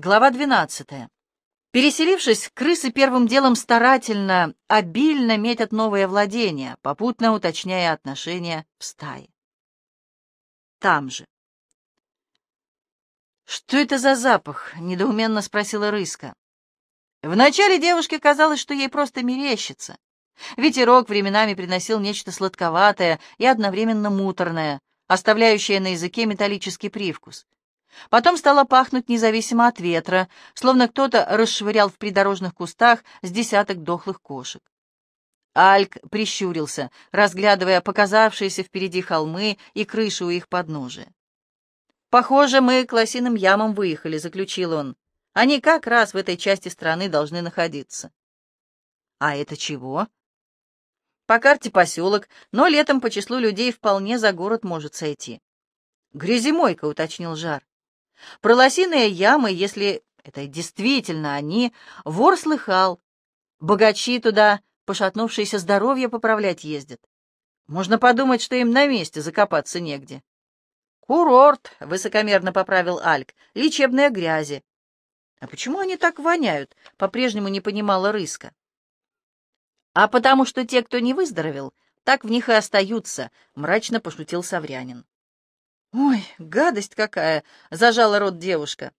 Глава 12. Переселившись, крысы первым делом старательно, обильно метят новые владения, попутно уточняя отношения в стае. Там же. «Что это за запах?» — недоуменно спросила Рыска. Вначале девушке казалось, что ей просто мерещится. Ветерок временами приносил нечто сладковатое и одновременно муторное, оставляющее на языке металлический привкус. Потом стало пахнуть независимо от ветра, словно кто-то расшвырял в придорожных кустах с десяток дохлых кошек. Альк прищурился, разглядывая показавшиеся впереди холмы и крыши у их подножия. «Похоже, мы к лосиным ямам выехали», — заключил он. «Они как раз в этой части страны должны находиться». «А это чего?» «По карте поселок, но летом по числу людей вполне за город может сойти». «Гряземойка», — уточнил Жар. Про лосиные ямы, если это действительно они, вор слыхал. Богачи туда, пошатнувшиеся здоровье поправлять ездят. Можно подумать, что им на месте закопаться негде. «Курорт», — высокомерно поправил Альк, — «лечебные грязи». «А почему они так воняют?» — по-прежнему не понимала Рыска. «А потому что те, кто не выздоровел, так в них и остаются», — мрачно пошутил Саврянин. «Ой, гадость какая!» — зажала рот девушка.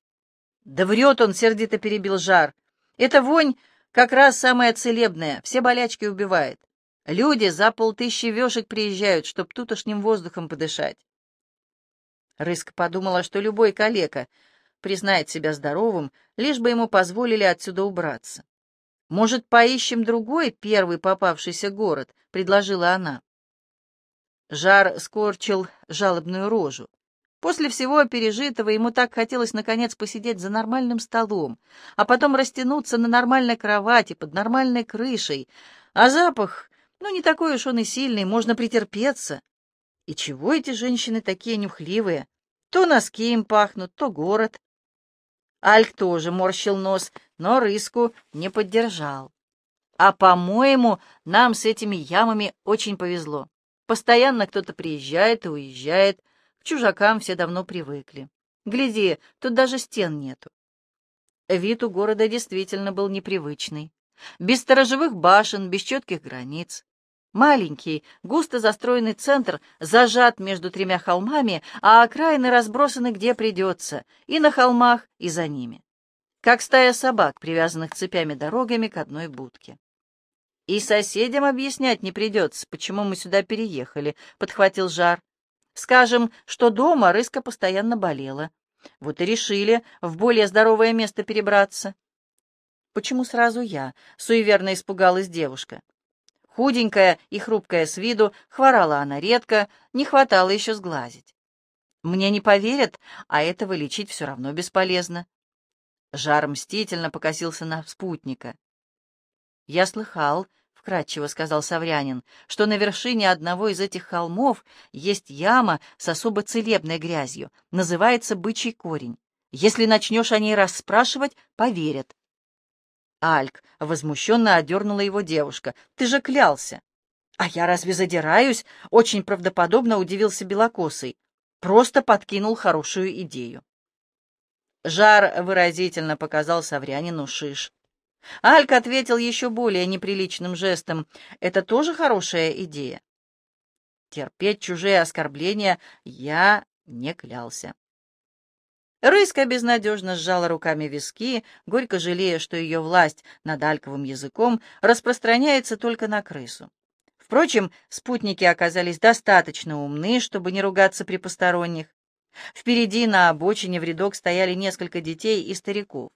«Да врет он!» — сердито перебил жар. «Эта вонь как раз самая целебная, все болячки убивает. Люди за полтыщи вешек приезжают, чтоб тутошним воздухом подышать». Рыска подумала, что любой калека признает себя здоровым, лишь бы ему позволили отсюда убраться. «Может, поищем другой, первый попавшийся город?» — предложила она. Жар скорчил жалобную рожу. После всего пережитого ему так хотелось наконец посидеть за нормальным столом, а потом растянуться на нормальной кровати под нормальной крышей. А запах, ну не такой уж он и сильный, можно претерпеться. И чего эти женщины такие нюхливые? То носки им пахнут, то город. Альк тоже морщил нос, но рыску не поддержал. А, по-моему, нам с этими ямами очень повезло. Постоянно кто-то приезжает и уезжает. К чужакам все давно привыкли. Гляди, тут даже стен нету. Вид у города действительно был непривычный. Без сторожевых башен, без четких границ. Маленький, густо застроенный центр зажат между тремя холмами, а окраины разбросаны где придется, и на холмах, и за ними. Как стая собак, привязанных цепями дорогами к одной будке. «И соседям объяснять не придется, почему мы сюда переехали», — подхватил Жар. «Скажем, что дома рыска постоянно болела. Вот и решили в более здоровое место перебраться». «Почему сразу я?» — суеверно испугалась девушка. Худенькая и хрупкая с виду, хворала она редко, не хватало еще сглазить. «Мне не поверят, а этого лечить все равно бесполезно». Жар мстительно покосился на спутника. «Я слыхал, — вкратчиво сказал Саврянин, — что на вершине одного из этих холмов есть яма с особо целебной грязью, называется бычий корень. Если начнешь о ней расспрашивать, поверят. Альк возмущенно одернула его девушка. «Ты же клялся!» «А я разве задираюсь?» — очень правдоподобно удивился Белокосый. Просто подкинул хорошую идею. Жар выразительно показал Саврянину шиш. Алька ответил еще более неприличным жестом. «Это тоже хорошая идея?» Терпеть чужие оскорбления я не клялся. Рыска безнадежно сжала руками виски, горько жалея, что ее власть над альковым языком распространяется только на крысу. Впрочем, спутники оказались достаточно умны, чтобы не ругаться при посторонних. Впереди на обочине в рядок стояли несколько детей и стариков.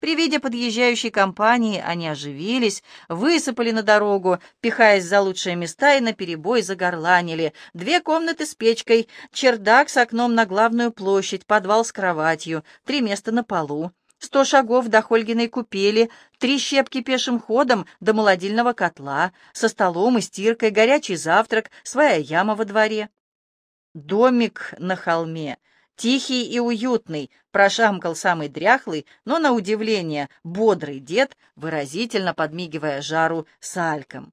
При виде подъезжающей компании они оживились, высыпали на дорогу, пихаясь за лучшие места и наперебой загорланили. Две комнаты с печкой, чердак с окном на главную площадь, подвал с кроватью, три места на полу. Сто шагов до Хольгиной купели, три щепки пешим ходом до молодильного котла, со столом и стиркой, горячий завтрак, своя яма во дворе. Домик на холме, Тихий и уютный, прошамкал самый дряхлый, но, на удивление, бодрый дед, выразительно подмигивая жару с альком.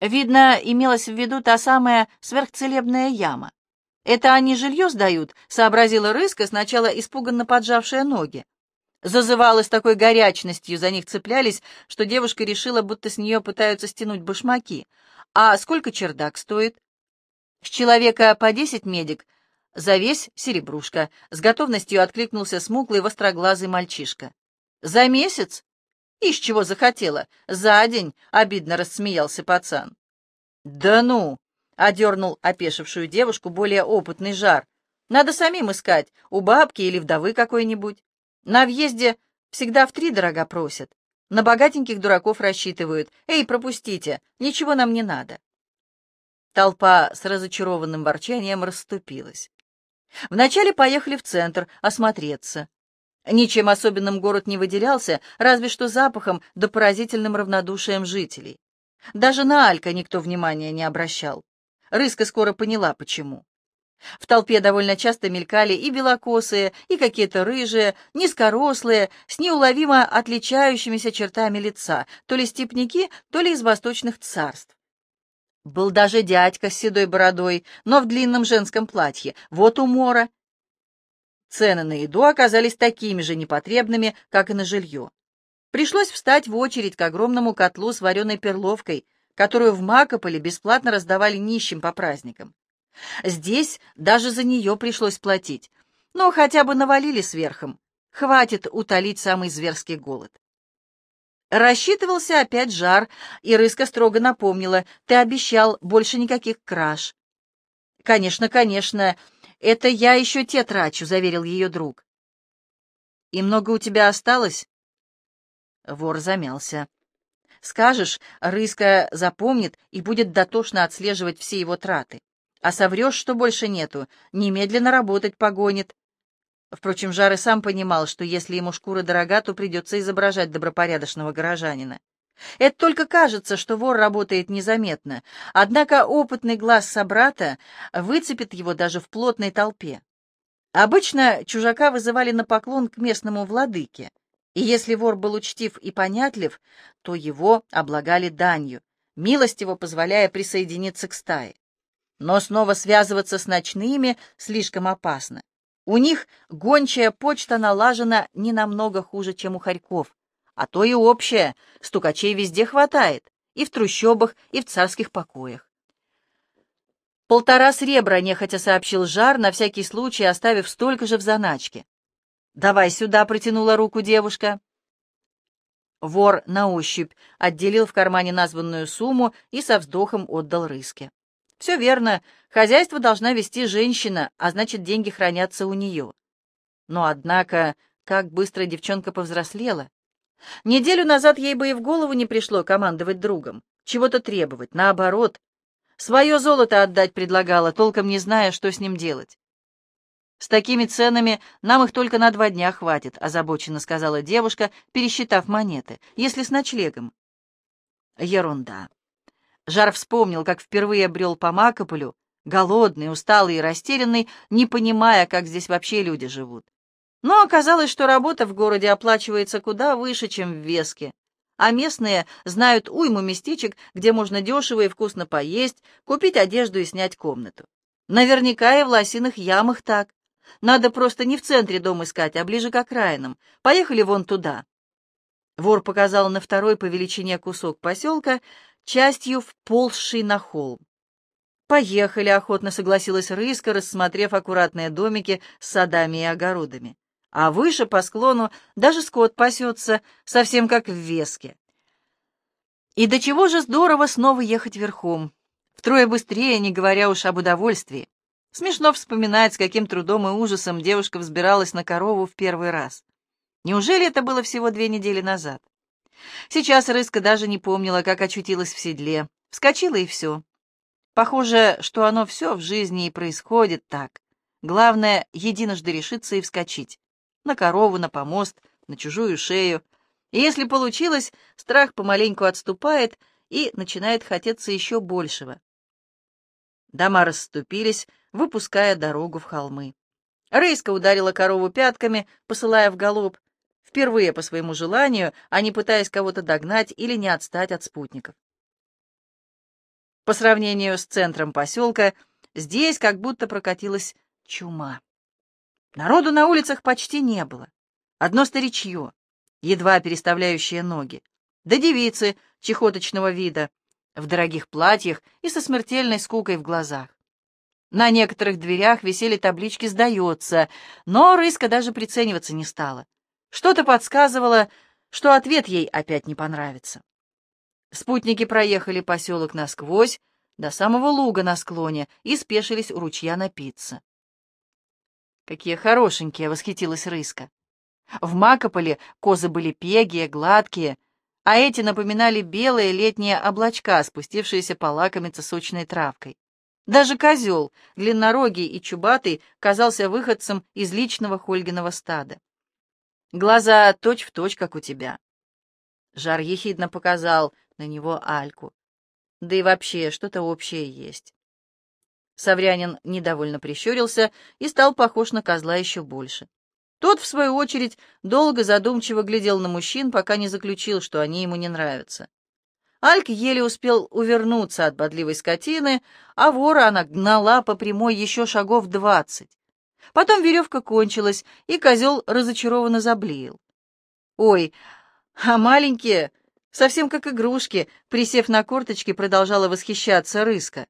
Видно, имелась в виду та самая сверхцелебная яма. «Это они жилье сдают?» — сообразила Рыска, сначала испуганно поджавшая ноги. Зазывала с такой горячностью, за них цеплялись, что девушка решила, будто с нее пытаются стянуть башмаки. «А сколько чердак стоит?» «С человека по десять медик, за весь серебрушка», — с готовностью откликнулся смуглый востроглазый мальчишка. «За месяц? Ишь, чего захотела? За день!» — обидно рассмеялся пацан. «Да ну!» — одернул опешившую девушку более опытный жар. «Надо самим искать, у бабки или вдовы какой-нибудь. На въезде всегда в три дорога просят. На богатеньких дураков рассчитывают. Эй, пропустите, ничего нам не надо». Толпа с разочарованным ворчанием расступилась. Вначале поехали в центр осмотреться. Ничем особенным город не выделялся, разве что запахом да поразительным равнодушием жителей. Даже на Алька никто внимания не обращал. Рыска скоро поняла, почему. В толпе довольно часто мелькали и белокосые, и какие-то рыжие, низкорослые, с неуловимо отличающимися чертами лица, то ли степняки, то ли из восточных царств. Был даже дядька с седой бородой, но в длинном женском платье. Вот умора. Цены на еду оказались такими же непотребными, как и на жилье. Пришлось встать в очередь к огромному котлу с вареной перловкой, которую в Макополе бесплатно раздавали нищим по праздникам. Здесь даже за нее пришлось платить, но хотя бы навалили сверхом. Хватит утолить самый зверский голод. Рассчитывался опять жар, и Рыска строго напомнила, ты обещал больше никаких краж. «Конечно, конечно, это я еще те трачу», — заверил ее друг. «И много у тебя осталось?» Вор замялся. Скажешь, Рыска запомнит и будет дотошно отслеживать все его траты. А соврешь, что больше нету, немедленно работать погонит. Впрочем, Жар и сам понимал, что если ему шкура дорога, то придется изображать добропорядочного горожанина. Это только кажется, что вор работает незаметно, однако опытный глаз собрата выцепит его даже в плотной толпе. Обычно чужака вызывали на поклон к местному владыке. И если вор был учтив и понятлив, то его облагали данью, милостиво позволяя присоединиться к стае. Но снова связываться с ночными слишком опасно. У них гончая почта налажена не намного хуже, чем у хорьков, а то и общая, стукачей везде хватает, и в трущобах, и в царских покоях. «Полтора сребра», — нехотя сообщил Жар, на всякий случай оставив столько же в заначке. «Давай сюда», — протянула руку девушка. Вор на ощупь отделил в кармане названную сумму и со вздохом отдал рыске. «Все верно. Хозяйство должна вести женщина, а значит, деньги хранятся у нее». Но, однако, как быстро девчонка повзрослела. Неделю назад ей бы и в голову не пришло командовать другом, чего-то требовать, наоборот. Свое золото отдать предлагала, толком не зная, что с ним делать. «С такими ценами нам их только на два дня хватит», — озабоченно сказала девушка, пересчитав монеты, «если с ночлегом». Ерунда. Жар вспомнил, как впервые брел по Макополю, голодный, усталый и растерянный, не понимая, как здесь вообще люди живут. Но оказалось, что работа в городе оплачивается куда выше, чем в Веске, а местные знают уйму местечек, где можно дешево и вкусно поесть, купить одежду и снять комнату. Наверняка и в лосиных ямах так. Надо просто не в центре дом искать, а ближе к окраинам. Поехали вон туда. Вор показал на второй по величине кусок поселка, частью вползший на холм. «Поехали», — охотно согласилась Рыска, рассмотрев аккуратные домики с садами и огородами. А выше по склону даже скот пасется, совсем как в Веске. И до чего же здорово снова ехать верхом. Втрое быстрее, не говоря уж об удовольствии. Смешно вспоминать, с каким трудом и ужасом девушка взбиралась на корову в первый раз. Неужели это было всего две недели назад? Сейчас Рыска даже не помнила, как очутилась в седле. Вскочила и все. Похоже, что оно все в жизни и происходит так. Главное, единожды решиться и вскочить. На корову, на помост, на чужую шею. И если получилось, страх помаленьку отступает и начинает хотеться еще большего. Дома расступились, выпуская дорогу в холмы. Рейска ударила корову пятками, посылая в галоп, впервые по своему желанию, а не пытаясь кого-то догнать или не отстать от спутников. По сравнению с центром поселка, здесь как будто прокатилась чума. Народу на улицах почти не было. Одно старичье, едва переставляющее ноги, да девицы чехоточного вида, в дорогих платьях и со смертельной скукой в глазах. На некоторых дверях висели таблички «Сдается», но Рыска даже прицениваться не стала. Что-то подсказывало, что ответ ей опять не понравится. Спутники проехали поселок насквозь, до самого луга на склоне, и спешились у ручья напиться. «Какие хорошенькие!» — восхитилась Рыска. В Макополе козы были пегие, гладкие, а эти напоминали белые летние облачка, спустившиеся полакомиться сочной травкой. Даже козел, длиннорогий и чубатый, казался выходцем из личного Хольгиного стада. Глаза точь-в-точь, точь, как у тебя. Жар ехидно показал на него Альку. Да и вообще, что-то общее есть. Саврянин недовольно прищурился и стал похож на козла еще больше. Тот, в свою очередь, долго задумчиво глядел на мужчин, пока не заключил, что они ему не нравятся. Альк еле успел увернуться от бодливой скотины, а вора она гнала по прямой еще шагов двадцать. Потом веревка кончилась, и козел разочарованно заблеял. «Ой, а маленькие, совсем как игрушки», присев на корточки, продолжала восхищаться рыска.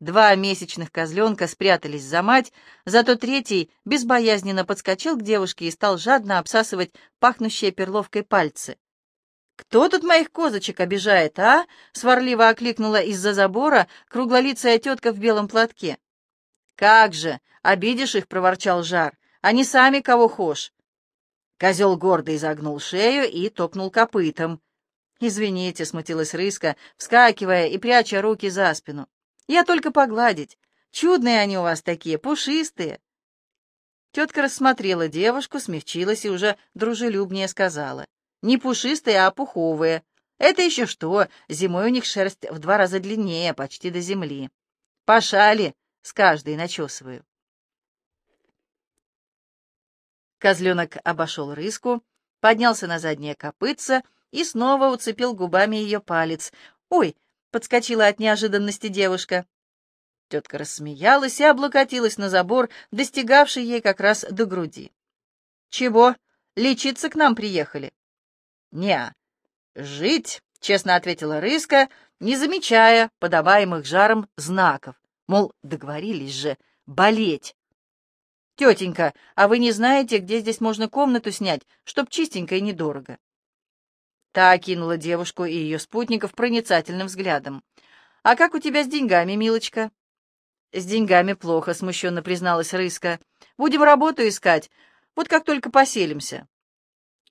Два месячных козленка спрятались за мать, зато третий безбоязненно подскочил к девушке и стал жадно обсасывать пахнущие перловкой пальцы. «Кто тут моих козочек обижает, а?» — сварливо окликнула из-за забора круглолицая тетка в белом платке. «Как же! Обидишь их!» — проворчал Жар. «Они сами кого хошь!» Козел гордо изогнул шею и топнул копытом. «Извините», — смутилась Рыска, вскакивая и пряча руки за спину. «Я только погладить. Чудные они у вас такие, пушистые». Тетка рассмотрела девушку, смягчилась и уже дружелюбнее сказала. «Не пушистые, а пуховые. Это еще что, зимой у них шерсть в два раза длиннее, почти до земли. Пошали, с каждой начесываю. Козленок обошел рыску, поднялся на заднее копытце и снова уцепил губами ее палец. «Ой!» — подскочила от неожиданности девушка. Тетка рассмеялась и облокотилась на забор, достигавший ей как раз до груди. «Чего? Лечиться к нам приехали?» «Не, жить», — честно ответила Рыска, не замечая подаваемых жаром знаков. Мол, договорились же, болеть. «Тетенька, а вы не знаете, где здесь можно комнату снять, чтоб чистенько и недорого?» Та окинула девушку и ее спутников проницательным взглядом. «А как у тебя с деньгами, милочка?» «С деньгами плохо», — смущенно призналась Рыска. «Будем работу искать, вот как только поселимся».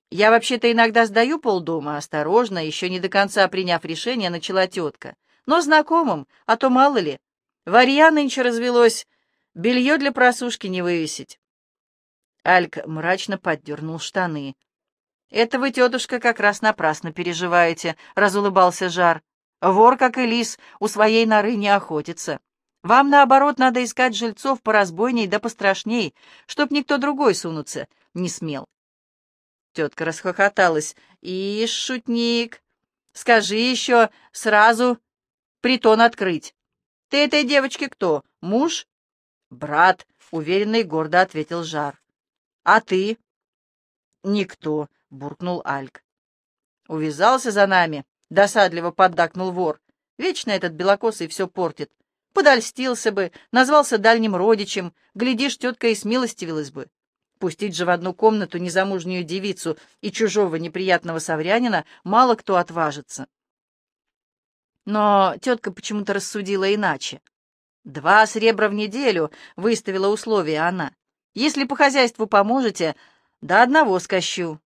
«Я вообще-то иногда сдаю полдома, осторожно, еще не до конца приняв решение, начала тетка. Но знакомым, а то мало ли. Варья нынче развелось, белье для просушки не вывесить. Альк мрачно поддернул штаны. «Это вы, тетушка, как раз напрасно переживаете», — разулыбался Жар. «Вор, как и лис, у своей норы не охотится. Вам, наоборот, надо искать жильцов поразбойней да пострашней, чтоб никто другой сунуться не смел». Тетка расхохоталась. «Ишь, шутник, скажи еще сразу притон открыть. «Ты этой девочке кто? Муж?» «Брат», — уверенно и гордо ответил Жар. «А ты?» «Никто», — буркнул Альк. «Увязался за нами», — досадливо поддакнул вор. «Вечно этот белокосый все портит. Подольстился бы, назвался дальним родичем, глядишь, тетка и смилостивилась бы. Пустить же в одну комнату незамужнюю девицу и чужого неприятного саврянина мало кто отважится». Но тетка почему-то рассудила иначе. «Два сребра в неделю», — выставила условие она. «Если по хозяйству поможете, до одного скощу».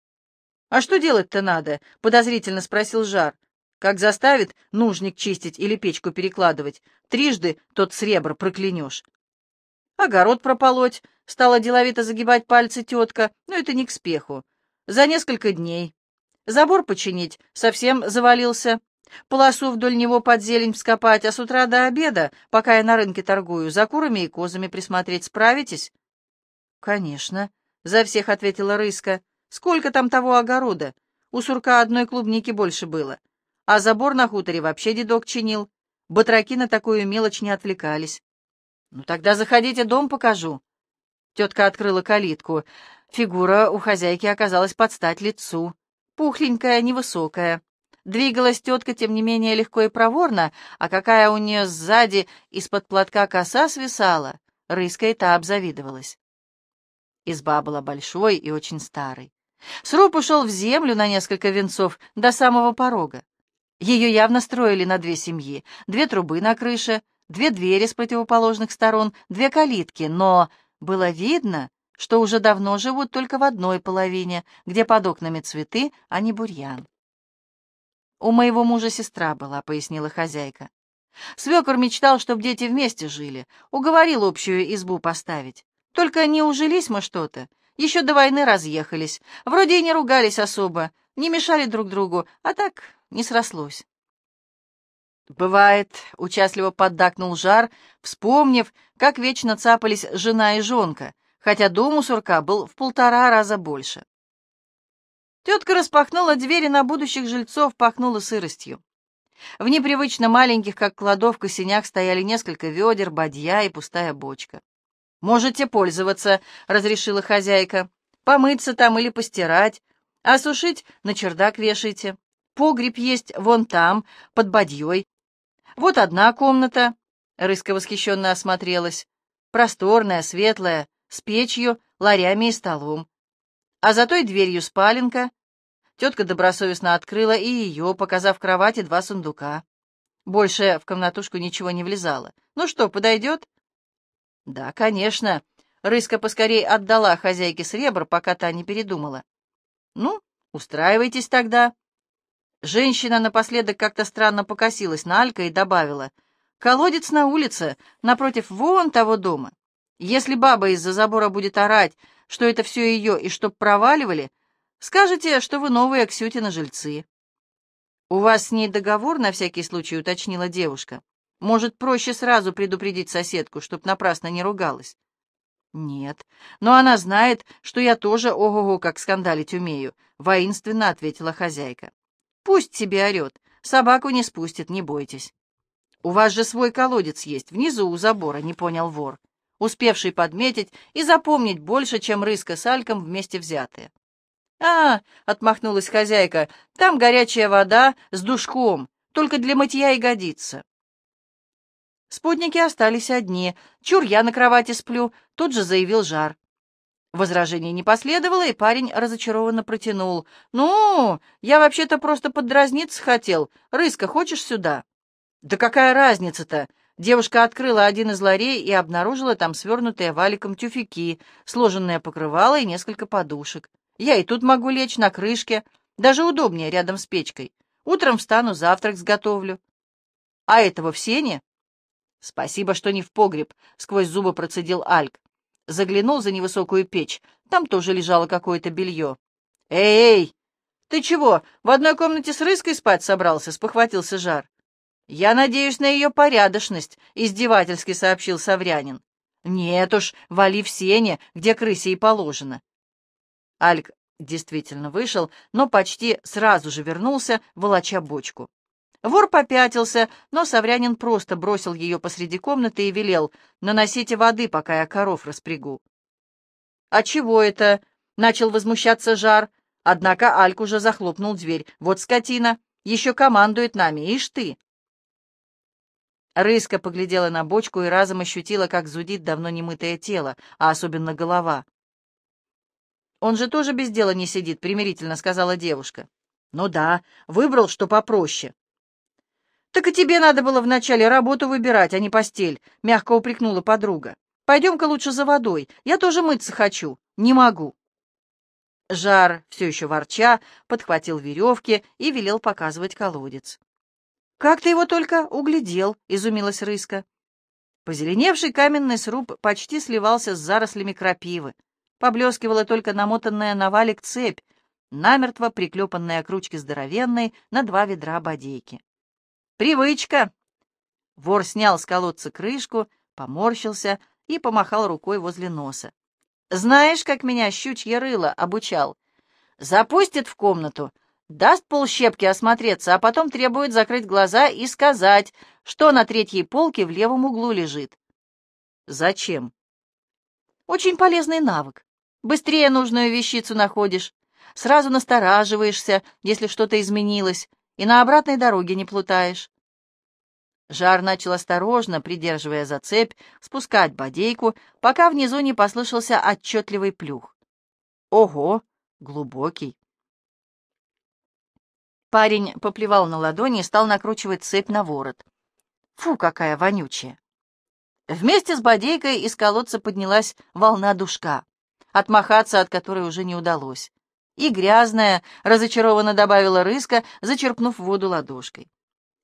«А что делать-то надо?» — подозрительно спросил Жар. «Как заставит нужник чистить или печку перекладывать, трижды тот сребр проклянешь». «Огород прополоть», — стала деловито загибать пальцы тетка, но это не к спеху. «За несколько дней. Забор починить совсем завалился полосу вдоль него под зелень вскопать, а с утра до обеда, пока я на рынке торгую, за курами и козами присмотреть справитесь?» «Конечно», — за всех ответила Рыска. «Сколько там того огорода? У сурка одной клубники больше было. А забор на хуторе вообще дедок чинил. Батраки на такую мелочь не отвлекались». «Ну тогда заходите, дом покажу». Тетка открыла калитку. Фигура у хозяйки оказалась под стать лицу. Пухленькая, невысокая. Двигалась тетка, тем не менее, легко и проворно, а какая у нее сзади из-под платка коса свисала, рыска и та обзавидовалась. Изба была большой и очень старой. Сруб ушел в землю на несколько венцов до самого порога. Ее явно строили на две семьи, две трубы на крыше, две двери с противоположных сторон, две калитки, но было видно, что уже давно живут только в одной половине, где под окнами цветы, а не бурьян. «У моего мужа сестра была», — пояснила хозяйка. Свекор мечтал, чтобы дети вместе жили, уговорил общую избу поставить. Только не ужились мы что-то, еще до войны разъехались, вроде и не ругались особо, не мешали друг другу, а так не срослось. «Бывает», — участливо поддакнул Жар, вспомнив, как вечно цапались жена и жонка, хотя дом у сурка был в полтора раза больше. Тетка распахнула двери на будущих жильцов, пахнула сыростью. В непривычно маленьких, как кладовка, синях стояли несколько ведер, бадья и пустая бочка. «Можете пользоваться», — разрешила хозяйка. «Помыться там или постирать, а сушить на чердак вешайте. Погреб есть вон там, под бадьей. Вот одна комната», — Рыска восхищенно осмотрелась. «Просторная, светлая, с печью, ларями и столом. А за той дверью спаленка». Тетка добросовестно открыла и ее, показав кровати два сундука. Больше в комнатушку ничего не влезало. «Ну что, подойдет?» Да, конечно. Рыска поскорей отдала хозяйке сребр, пока та не передумала. Ну, устраивайтесь тогда. Женщина напоследок как-то странно покосилась на Алька и добавила. Колодец на улице, напротив вон того дома. Если баба из-за забора будет орать, что это все ее и чтоб проваливали, скажете, что вы новые Ксютина жильцы. «У вас с ней договор, на всякий случай», — уточнила девушка. Может, проще сразу предупредить соседку, чтоб напрасно не ругалась? Нет, но она знает, что я тоже ого-го как скандалить умею, воинственно ответила хозяйка. Пусть себе орет, собаку не спустит, не бойтесь. У вас же свой колодец есть, внизу у забора, не понял вор, успевший подметить и запомнить больше, чем рыска с альком вместе взятые. «А, — отмахнулась хозяйка, — там горячая вода с душком, только для мытья и годится». Спутники остались одни. «Чур, я на кровати сплю», — тут же заявил Жар. Возражений не последовало, и парень разочарованно протянул. «Ну, я вообще-то просто поддразниться хотел. Рыска, хочешь сюда?» «Да какая разница-то?» Девушка открыла один из ларей и обнаружила там свернутые валиком тюфяки, сложенное покрывало и несколько подушек. «Я и тут могу лечь на крышке, даже удобнее рядом с печкой. Утром встану, завтрак сготовлю». «А этого в сене?» «Спасибо, что не в погреб», — сквозь зубы процедил Альк. Заглянул за невысокую печь. Там тоже лежало какое-то белье. «Эй, ты чего, в одной комнате с рыской спать собрался?» — спохватился Жар. «Я надеюсь на ее порядочность», — издевательски сообщил Саврянин. «Нет уж, вали в сене, где крысе и положено». Альк действительно вышел, но почти сразу же вернулся, волоча бочку. Вор попятился, но Саврянин просто бросил ее посреди комнаты и велел «наносите воды, пока я коров распрягу». «А чего это?» — начал возмущаться Жар. Однако Альк уже захлопнул дверь. «Вот скотина! Еще командует нами, ишь ты!» Рыска поглядела на бочку и разом ощутила, как зудит давно немытое тело, а особенно голова. «Он же тоже без дела не сидит», — примирительно сказала девушка. «Ну да, выбрал, что попроще». «Так и тебе надо было вначале работу выбирать, а не постель», — мягко упрекнула подруга. «Пойдем-ка лучше за водой. Я тоже мыться хочу. Не могу». Жар, все еще ворча, подхватил веревки и велел показывать колодец. «Как ты его только углядел?» — изумилась Рыска. Позеленевший каменный сруб почти сливался с зарослями крапивы. Поблескивала только намотанная на валик цепь, намертво приклепанная к ручке здоровенной на два ведра бодейки. «Привычка!» Вор снял с колодца крышку, поморщился и помахал рукой возле носа. «Знаешь, как меня щучье рыло обучал? Запустит в комнату, даст полщепки осмотреться, а потом требует закрыть глаза и сказать, что на третьей полке в левом углу лежит. Зачем? Очень полезный навык. Быстрее нужную вещицу находишь, сразу настораживаешься, если что-то изменилось, и на обратной дороге не плутаешь. Жар начал осторожно, придерживая за цепь, спускать бодейку, пока внизу не послышался отчетливый плюх. Ого, глубокий. Парень поплевал на ладони и стал накручивать цепь на ворот. Фу, какая вонючая! Вместе с бодейкой из колодца поднялась волна душка, отмахаться от которой уже не удалось. И грязная, разочарованно добавила рыска, зачерпнув воду ладошкой.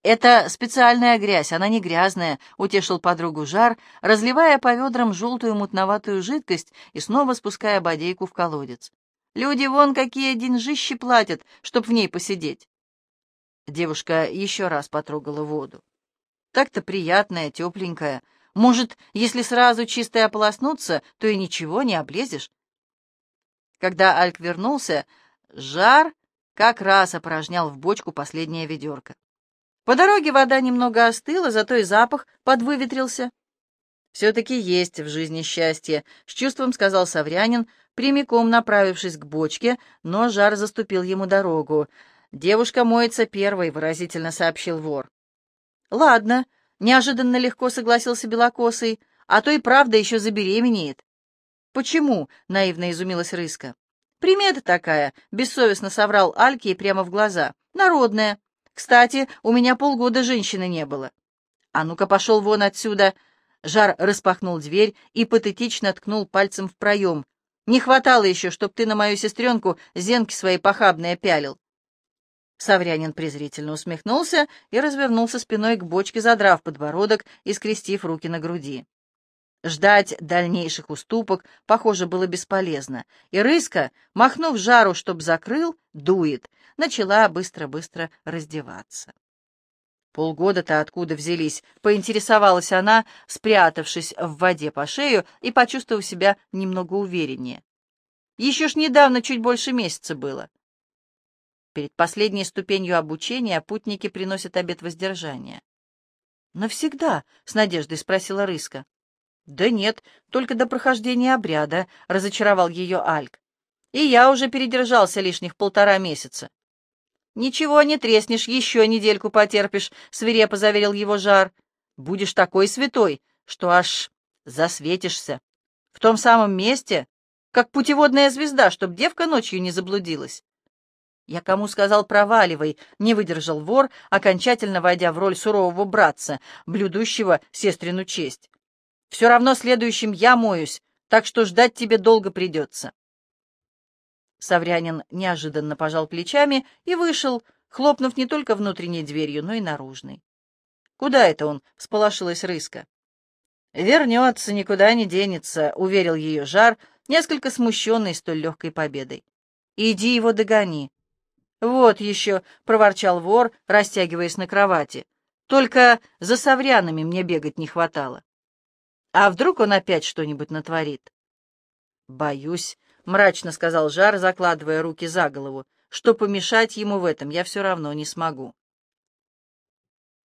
«Это специальная грязь, она не грязная», — утешил подругу жар, разливая по ведрам желтую мутноватую жидкость и снова спуская бодейку в колодец. «Люди вон какие деньжищи платят, чтоб в ней посидеть». Девушка еще раз потрогала воду. Так-то приятная, тепленькая. Может, если сразу чисто ополоснуться, то и ничего не облезешь. Когда Альк вернулся, жар как раз опорожнял в бочку последнее ведерко. По дороге вода немного остыла, зато и запах подвыветрился. «Все-таки есть в жизни счастье», — с чувством сказал Саврянин, прямиком направившись к бочке, но жар заступил ему дорогу. «Девушка моется первой», — выразительно сообщил вор. «Ладно», — неожиданно легко согласился Белокосый, «а то и правда еще забеременеет». «Почему?» — наивно изумилась Рыска. «Примета такая», — бессовестно соврал Альке и прямо в глаза. «Народная. Кстати, у меня полгода женщины не было. А ну-ка, пошел вон отсюда. Жар распахнул дверь и патетично ткнул пальцем в проем. Не хватало еще, чтоб ты на мою сестренку зенки свои похабные пялил. Саврянин презрительно усмехнулся и развернулся спиной к бочке, задрав подбородок и скрестив руки на груди. Ждать дальнейших уступок, похоже, было бесполезно, и рыска, махнув жару, чтоб закрыл, дует, начала быстро-быстро раздеваться. Полгода-то откуда взялись, поинтересовалась она, спрятавшись в воде по шею и почувствовав себя немного увереннее. Еще ж недавно чуть больше месяца было. Перед последней ступенью обучения путники приносят обет воздержания. «Навсегда?» — с надеждой спросила Рыска. «Да нет, только до прохождения обряда», — разочаровал ее Альк. «И я уже передержался лишних полтора месяца». «Ничего не треснешь, еще недельку потерпишь», — свирепо заверил его Жар. «Будешь такой святой, что аж засветишься. В том самом месте, как путеводная звезда, чтоб девка ночью не заблудилась». «Я кому сказал, проваливай», — не выдержал вор, окончательно войдя в роль сурового братца, блюдущего сестрину честь. Все равно следующим я моюсь, так что ждать тебе долго придется. Саврянин неожиданно пожал плечами и вышел, хлопнув не только внутренней дверью, но и наружной. «Куда это он?» — всполошилась Рыска. «Вернется, никуда не денется», — уверил ее Жар, несколько смущенный столь легкой победой. «Иди его догони». «Вот еще», — проворчал вор, растягиваясь на кровати. «Только за Саврянами мне бегать не хватало». А вдруг он опять что-нибудь натворит? Боюсь, — мрачно сказал Жар, закладывая руки за голову, — что помешать ему в этом я все равно не смогу.